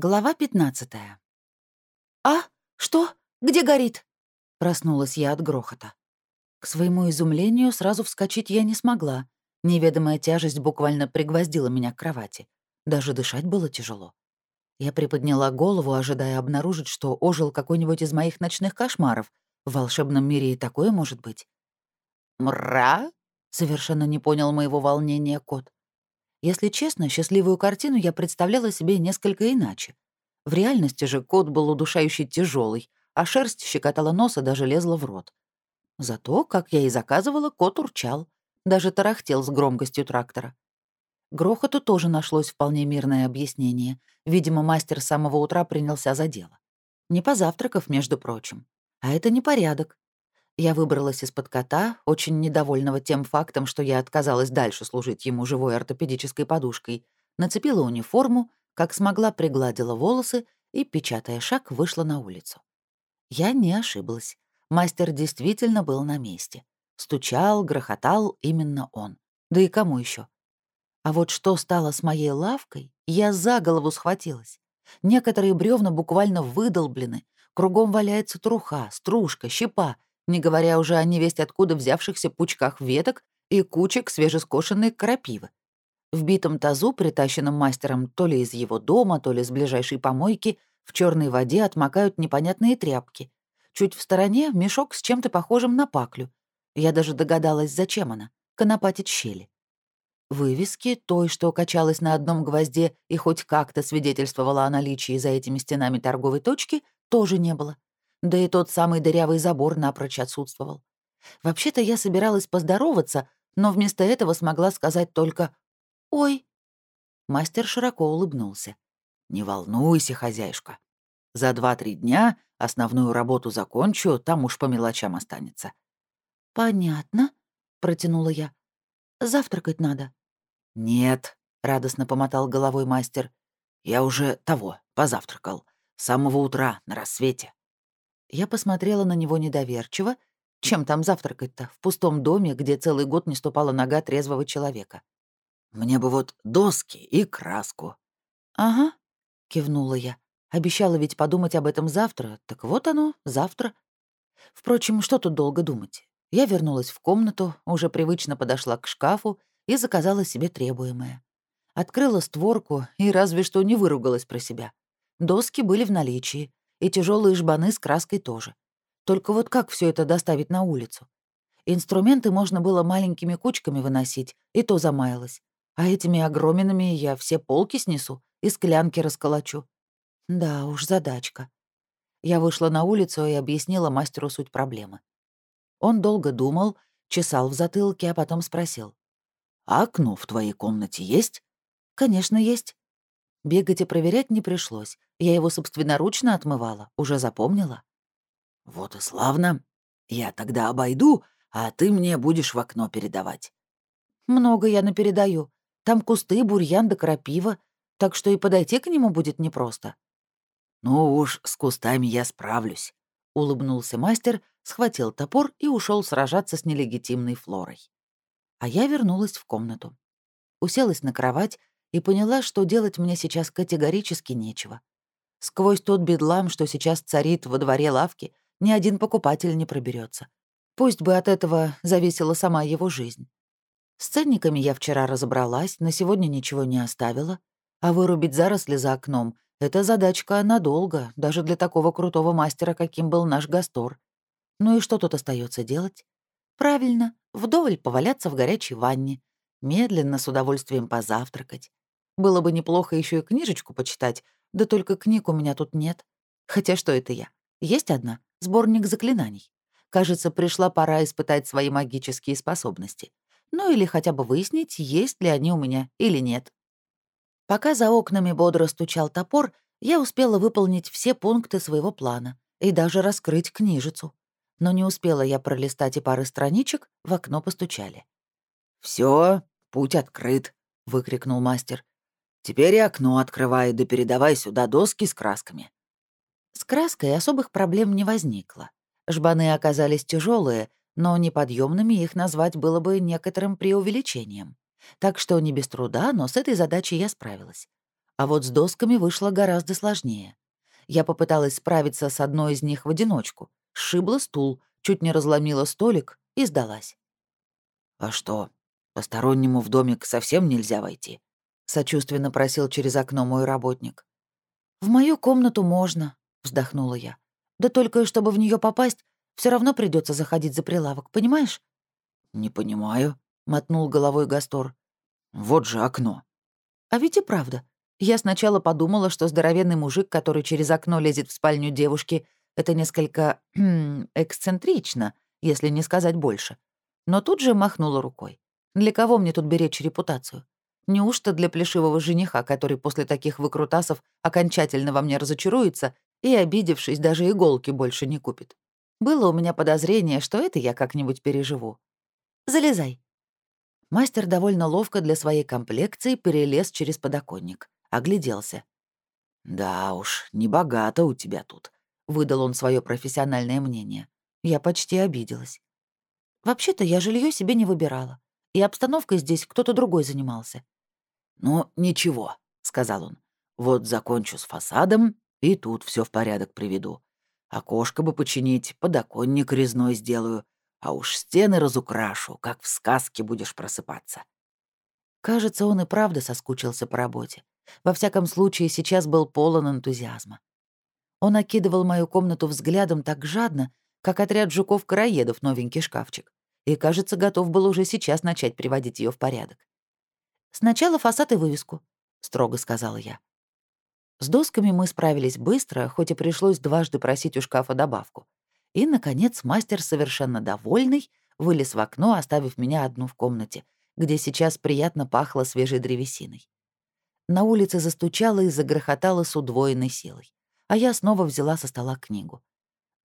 Глава 15 «А? Что? Где горит?» Проснулась я от грохота. К своему изумлению сразу вскочить я не смогла. Неведомая тяжесть буквально пригвоздила меня к кровати. Даже дышать было тяжело. Я приподняла голову, ожидая обнаружить, что ожил какой-нибудь из моих ночных кошмаров. В волшебном мире и такое может быть. «Мра?» — совершенно не понял моего волнения кот. Если честно, счастливую картину я представляла себе несколько иначе. В реальности же кот был удушающе тяжелый, а шерсть щекотала носа даже лезла в рот. Зато, как я и заказывала, кот урчал, даже тарахтел с громкостью трактора. Грохоту тоже нашлось вполне мирное объяснение. Видимо, мастер с самого утра принялся за дело. Не позавтракав, между прочим. А это непорядок. Я выбралась из-под кота, очень недовольного тем фактом, что я отказалась дальше служить ему живой ортопедической подушкой, нацепила униформу, как смогла пригладила волосы и, печатая шаг, вышла на улицу. Я не ошиблась. Мастер действительно был на месте. Стучал, грохотал именно он. Да и кому еще? А вот что стало с моей лавкой, я за голову схватилась. Некоторые бревна буквально выдолблены, кругом валяется труха, стружка, щепа — не говоря уже о невесть откуда взявшихся пучках веток и кучек свежескошенной крапивы. В битом тазу, притащенном мастером то ли из его дома, то ли с ближайшей помойки, в черной воде отмокают непонятные тряпки. Чуть в стороне мешок с чем-то похожим на паклю. Я даже догадалась, зачем она — конопатить щели. Вывески, той, что качалась на одном гвозде и хоть как-то свидетельствовала о наличии за этими стенами торговой точки, тоже не было да и тот самый дырявый забор напрочь отсутствовал. Вообще-то я собиралась поздороваться, но вместо этого смогла сказать только «Ой». Мастер широко улыбнулся. «Не волнуйся, хозяюшка. За два-три дня основную работу закончу, там уж по мелочам останется». «Понятно», — протянула я. «Завтракать надо». «Нет», — радостно помотал головой мастер. «Я уже того, позавтракал. С самого утра, на рассвете». Я посмотрела на него недоверчиво. Чем там завтракать-то? В пустом доме, где целый год не ступала нога трезвого человека. «Мне бы вот доски и краску». «Ага», — кивнула я. Обещала ведь подумать об этом завтра. Так вот оно, завтра. Впрочем, что тут долго думать? Я вернулась в комнату, уже привычно подошла к шкафу и заказала себе требуемое. Открыла створку и разве что не выругалась про себя. Доски были в наличии, и тяжелые жбаны с краской тоже. Только вот как все это доставить на улицу? Инструменты можно было маленькими кучками выносить, и то замаялось. А этими огроменными я все полки снесу и склянки расколочу. Да уж, задачка. Я вышла на улицу и объяснила мастеру суть проблемы. Он долго думал, чесал в затылке, а потом спросил. «А окно в твоей комнате есть?» «Конечно, есть». Бегать и проверять не пришлось. Я его собственноручно отмывала, уже запомнила. «Вот и славно. Я тогда обойду, а ты мне будешь в окно передавать». «Много я напередаю. Там кусты, бурьян да крапива, так что и подойти к нему будет непросто». «Ну уж, с кустами я справлюсь», — улыбнулся мастер, схватил топор и ушел сражаться с нелегитимной флорой. А я вернулась в комнату. Уселась на кровать, и поняла, что делать мне сейчас категорически нечего. Сквозь тот бедлам, что сейчас царит во дворе лавки, ни один покупатель не проберется. Пусть бы от этого зависела сама его жизнь. С ценниками я вчера разобралась, на сегодня ничего не оставила, а вырубить заросли за окном — это задачка надолго, даже для такого крутого мастера, каким был наш Гастор. Ну и что тут остается делать? Правильно, вдоволь поваляться в горячей ванне, медленно, с удовольствием позавтракать, было бы неплохо еще и книжечку почитать, да только книг у меня тут нет. Хотя что это я? Есть одна, сборник заклинаний. Кажется, пришла пора испытать свои магические способности. Ну или хотя бы выяснить, есть ли они у меня или нет. Пока за окнами бодро стучал топор, я успела выполнить все пункты своего плана и даже раскрыть книжицу. Но не успела я пролистать и пары страничек, в окно постучали. Все, путь открыт», — выкрикнул мастер. Теперь и окно открывай, да передавай сюда доски с красками». С краской особых проблем не возникло. Жбаны оказались тяжелые, но неподъемными их назвать было бы некоторым преувеличением. Так что не без труда, но с этой задачей я справилась. А вот с досками вышло гораздо сложнее. Я попыталась справиться с одной из них в одиночку, сшибла стул, чуть не разломила столик и сдалась. «А что, постороннему в домик совсем нельзя войти?» — сочувственно просил через окно мой работник. «В мою комнату можно», — вздохнула я. «Да только чтобы в нее попасть, все равно придется заходить за прилавок, понимаешь?» «Не понимаю», — мотнул головой Гастор. «Вот же окно». «А ведь и правда. Я сначала подумала, что здоровенный мужик, который через окно лезет в спальню девушки, это несколько эксцентрично, если не сказать больше. Но тут же махнула рукой. Для кого мне тут беречь репутацию? Неужто для плешивого жениха, который после таких выкрутасов окончательно во мне разочаруется и, обидевшись, даже иголки больше не купит? Было у меня подозрение, что это я как-нибудь переживу. «Залезай». Мастер довольно ловко для своей комплекции перелез через подоконник. Огляделся. «Да уж, небогато у тебя тут», — выдал он свое профессиональное мнение. Я почти обиделась. «Вообще-то я жилье себе не выбирала, и обстановкой здесь кто-то другой занимался. «Ну, ничего», — сказал он. «Вот закончу с фасадом, и тут все в порядок приведу. Окошко бы починить, подоконник резной сделаю, а уж стены разукрашу, как в сказке будешь просыпаться». Кажется, он и правда соскучился по работе. Во всяком случае, сейчас был полон энтузиазма. Он окидывал мою комнату взглядом так жадно, как отряд жуков-караедов новенький шкафчик, и, кажется, готов был уже сейчас начать приводить ее в порядок. «Сначала фасад и вывеску», — строго сказала я. С досками мы справились быстро, хоть и пришлось дважды просить у шкафа добавку. И, наконец, мастер, совершенно довольный, вылез в окно, оставив меня одну в комнате, где сейчас приятно пахло свежей древесиной. На улице застучало и загрохотало с удвоенной силой, а я снова взяла со стола книгу.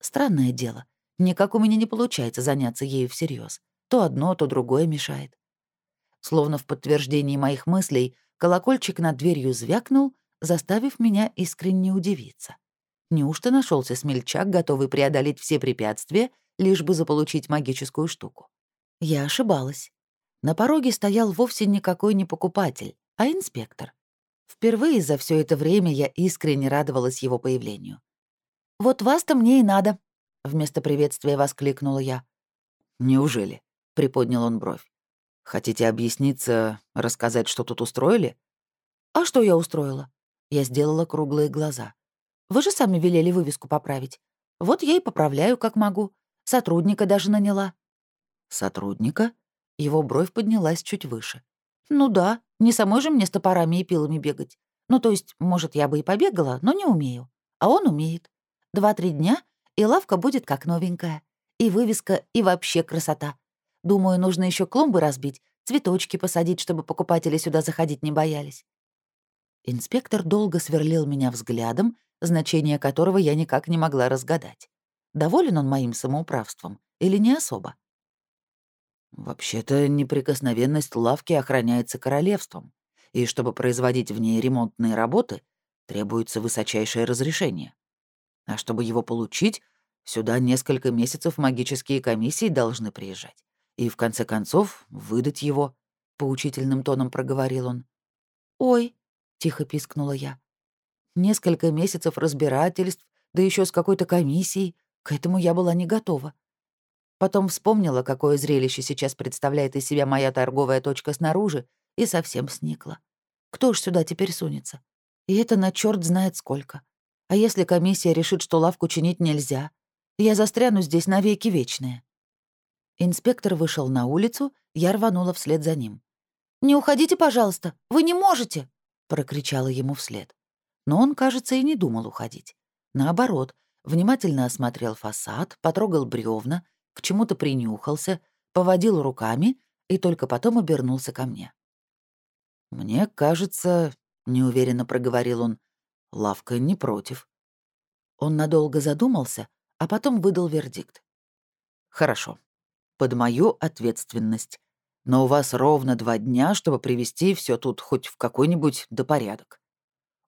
Странное дело, никак у меня не получается заняться ею всерьез. То одно, то другое мешает. Словно в подтверждении моих мыслей, колокольчик над дверью звякнул, заставив меня искренне удивиться. Неужто нашелся смельчак, готовый преодолеть все препятствия, лишь бы заполучить магическую штуку? Я ошибалась. На пороге стоял вовсе никакой не покупатель, а инспектор. Впервые за все это время я искренне радовалась его появлению. «Вот вас-то мне и надо», — вместо приветствия воскликнула я. «Неужели?» — приподнял он бровь. Хотите объясниться, рассказать, что тут устроили?» «А что я устроила?» Я сделала круглые глаза. «Вы же сами велели вывеску поправить. Вот я и поправляю, как могу. Сотрудника даже наняла». «Сотрудника?» Его бровь поднялась чуть выше. «Ну да, не самой же мне с топорами и пилами бегать. Ну, то есть, может, я бы и побегала, но не умею. А он умеет. Два-три дня, и лавка будет как новенькая. И вывеска, и вообще красота. Думаю, нужно еще клумбы разбить, цветочки посадить, чтобы покупатели сюда заходить не боялись. Инспектор долго сверлил меня взглядом, значение которого я никак не могла разгадать. Доволен он моим самоуправством или не особо? Вообще-то неприкосновенность лавки охраняется королевством, и чтобы производить в ней ремонтные работы, требуется высочайшее разрешение. А чтобы его получить, сюда несколько месяцев магические комиссии должны приезжать и, в конце концов, выдать его», — поучительным тоном проговорил он. «Ой», — тихо пискнула я. «Несколько месяцев разбирательств, да еще с какой-то комиссией. К этому я была не готова». Потом вспомнила, какое зрелище сейчас представляет из себя моя торговая точка снаружи, и совсем сникла. Кто ж сюда теперь сунется? И это на черт знает сколько. А если комиссия решит, что лавку чинить нельзя? Я застряну здесь навеки вечные. Инспектор вышел на улицу, я рванула вслед за ним. «Не уходите, пожалуйста! Вы не можете!» — прокричала ему вслед. Но он, кажется, и не думал уходить. Наоборот, внимательно осмотрел фасад, потрогал бревна, к чему-то принюхался, поводил руками и только потом обернулся ко мне. «Мне кажется, — неуверенно проговорил он, — лавка не против». Он надолго задумался, а потом выдал вердикт. «Хорошо под мою ответственность. Но у вас ровно два дня, чтобы привести все тут хоть в какой-нибудь допорядок».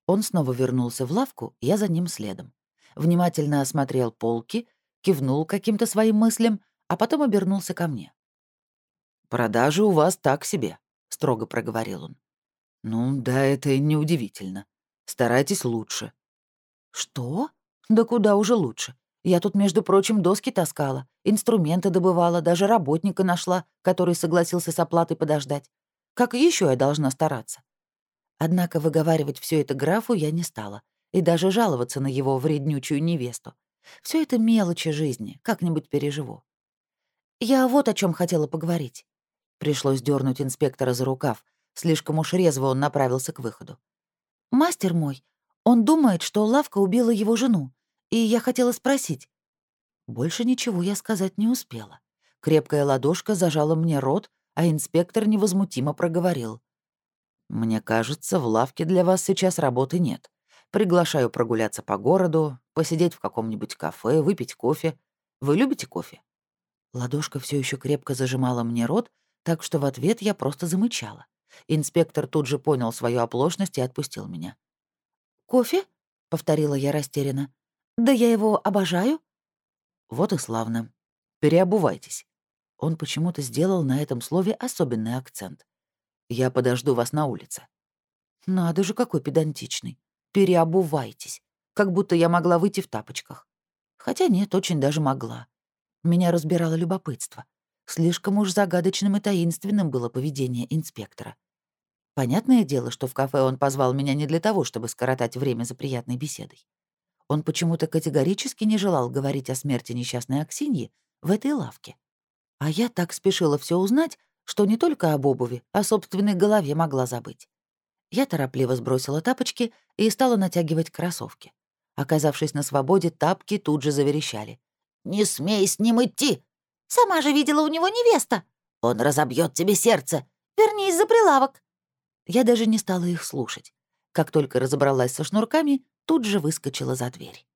Он снова вернулся в лавку, я за ним следом. Внимательно осмотрел полки, кивнул каким-то своим мыслям, а потом обернулся ко мне. «Продажи у вас так себе», — строго проговорил он. «Ну, да, это неудивительно», Старайтесь лучше». «Что? Да куда уже лучше. Я тут, между прочим, доски таскала, инструменты добывала, даже работника нашла, который согласился с оплатой подождать. Как еще я должна стараться? Однако выговаривать все это графу я не стала, и даже жаловаться на его вреднючую невесту. Все это мелочи жизни, как-нибудь переживу. Я вот о чем хотела поговорить. Пришлось дернуть инспектора за рукав, слишком уж резво он направился к выходу. Мастер мой, он думает, что лавка убила его жену, и я хотела спросить. Больше ничего я сказать не успела. Крепкая ладошка зажала мне рот, а инспектор невозмутимо проговорил. «Мне кажется, в лавке для вас сейчас работы нет. Приглашаю прогуляться по городу, посидеть в каком-нибудь кафе, выпить кофе. Вы любите кофе?» Ладошка все еще крепко зажимала мне рот, так что в ответ я просто замычала. Инспектор тут же понял свою оплошность и отпустил меня. «Кофе?» — повторила я растерянно. «Да я его обожаю». «Вот и славно. Переобувайтесь». Он почему-то сделал на этом слове особенный акцент. «Я подожду вас на улице». «Надо же, какой педантичный. Переобувайтесь. Как будто я могла выйти в тапочках. Хотя нет, очень даже могла. Меня разбирало любопытство. Слишком уж загадочным и таинственным было поведение инспектора. Понятное дело, что в кафе он позвал меня не для того, чтобы скоротать время за приятной беседой. Он почему-то категорически не желал говорить о смерти несчастной Аксиньи в этой лавке. А я так спешила все узнать, что не только об обуви, о собственной голове могла забыть. Я торопливо сбросила тапочки и стала натягивать кроссовки. Оказавшись на свободе, тапки тут же заверещали. «Не смей с ним идти! Сама же видела у него невеста! Он разобьет тебе сердце! Вернись за прилавок!» Я даже не стала их слушать. Как только разобралась со шнурками, тут же выскочила за дверь.